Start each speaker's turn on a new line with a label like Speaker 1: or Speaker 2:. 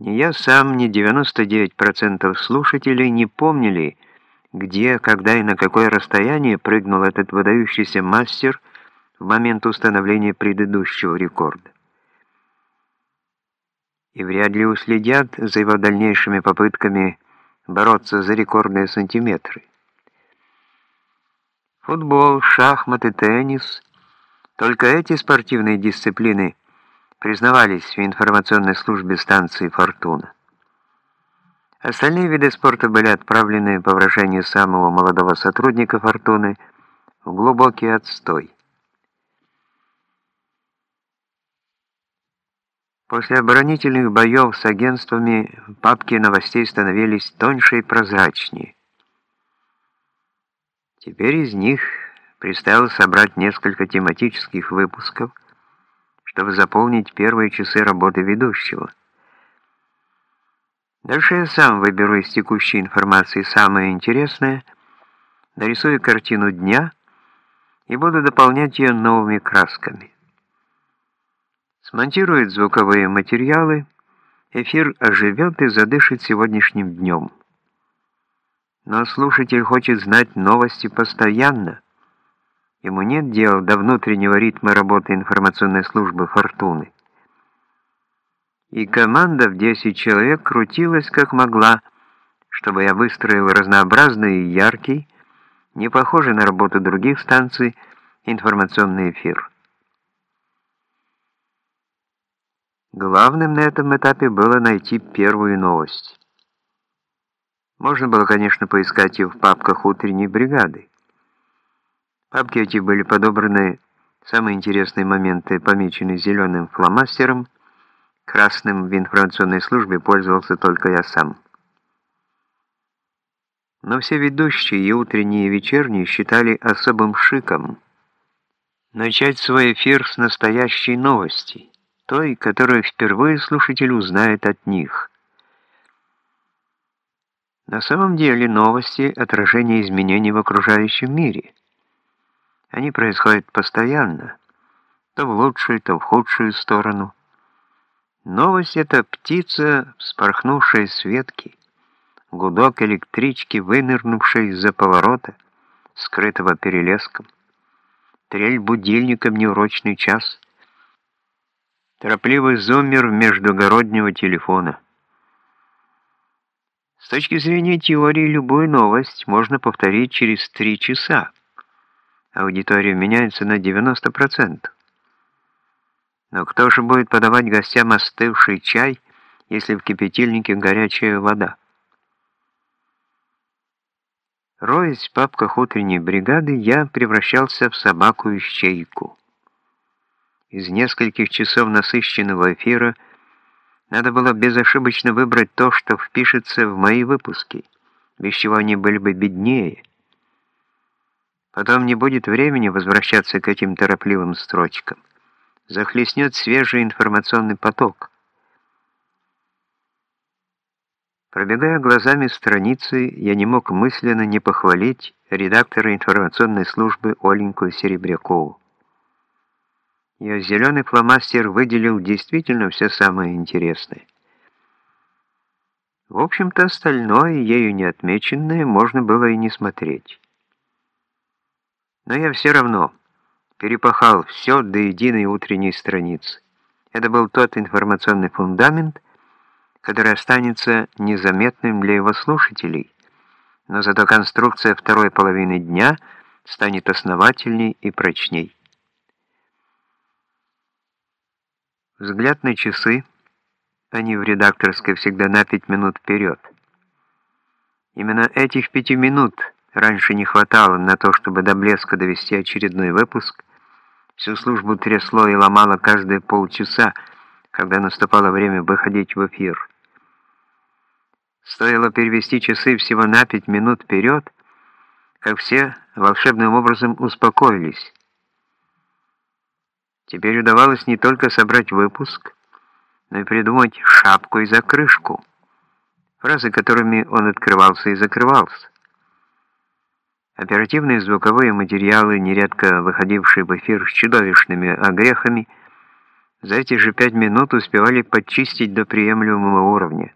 Speaker 1: Ни я сам, ни 99% слушателей не помнили, где, когда и на какое расстояние прыгнул этот выдающийся мастер в момент установления предыдущего рекорда. И вряд ли уследят за его дальнейшими попытками бороться за рекордные сантиметры. Футбол, шахматы, теннис – только эти спортивные дисциплины признавались в информационной службе станции «Фортуна». Остальные виды спорта были отправлены, по выражению самого молодого сотрудника «Фортуны», в глубокий отстой. После оборонительных боев с агентствами папки новостей становились тоньше и прозрачнее. Теперь из них предстояло собрать несколько тематических выпусков, чтобы заполнить первые часы работы ведущего. Дальше я сам выберу из текущей информации самое интересное, нарисую картину дня и буду дополнять ее новыми красками. Смонтирует звуковые материалы, эфир оживет и задышит сегодняшним днем. Но слушатель хочет знать новости постоянно. Ему нет дела до внутреннего ритма работы информационной службы «Фортуны». И команда в 10 человек крутилась как могла, чтобы я выстроил разнообразный и яркий, не похожий на работу других станций, информационный эфир. Главным на этом этапе было найти первую новость. Можно было, конечно, поискать ее в папках утренней бригады. Папки эти были подобраны, самые интересные моменты помечены зеленым фломастером, красным в информационной службе пользовался только я сам. Но все ведущие и утренние, и вечерние считали особым шиком начать свой эфир с настоящей новости той, которую впервые слушатель узнает от них. На самом деле новости – отражение изменений в окружающем мире. Они происходят постоянно, то в лучшую, то в худшую сторону. Новость – это птица, вспорхнувшая с ветки, гудок электрички, вынырнувшей из-за поворота, скрытого перелеском, трель будильника в неурочный час – Торопливый зуммер междугороднего телефона. С точки зрения теории, любую новость можно повторить через три часа. Аудитория меняется на 90%. Но кто же будет подавать гостям остывший чай, если в кипятильнике горячая вода? Роясь в папках утренней бригады, я превращался в собаку-ищейку. Из нескольких часов насыщенного эфира надо было безошибочно выбрать то, что впишется в мои выпуски, без чего они были бы беднее. Потом не будет времени возвращаться к этим торопливым строчкам. Захлестнет свежий информационный поток. Пробегая глазами страницы, я не мог мысленно не похвалить редактора информационной службы Оленьку Серебрякову. Ее зеленый фломастер выделил действительно все самое интересное. В общем-то, остальное, ею не отмеченное, можно было и не смотреть. Но я все равно перепахал все до единой утренней страницы. Это был тот информационный фундамент, который останется незаметным для его слушателей, но зато конструкция второй половины дня станет основательней и прочней. Взгляд на часы, они в редакторской всегда на пять минут вперед. Именно этих пяти минут раньше не хватало на то, чтобы до блеска довести очередной выпуск. Всю службу трясло и ломало каждые полчаса, когда наступало время выходить в эфир. Стоило перевести часы всего на пять минут вперед, как все волшебным образом успокоились. Теперь удавалось не только собрать выпуск, но и придумать шапку и закрышку, фразы которыми он открывался и закрывался. Оперативные звуковые материалы, нередко выходившие в эфир с чудовищными огрехами, За эти же пять минут успевали подчистить до приемлемого уровня.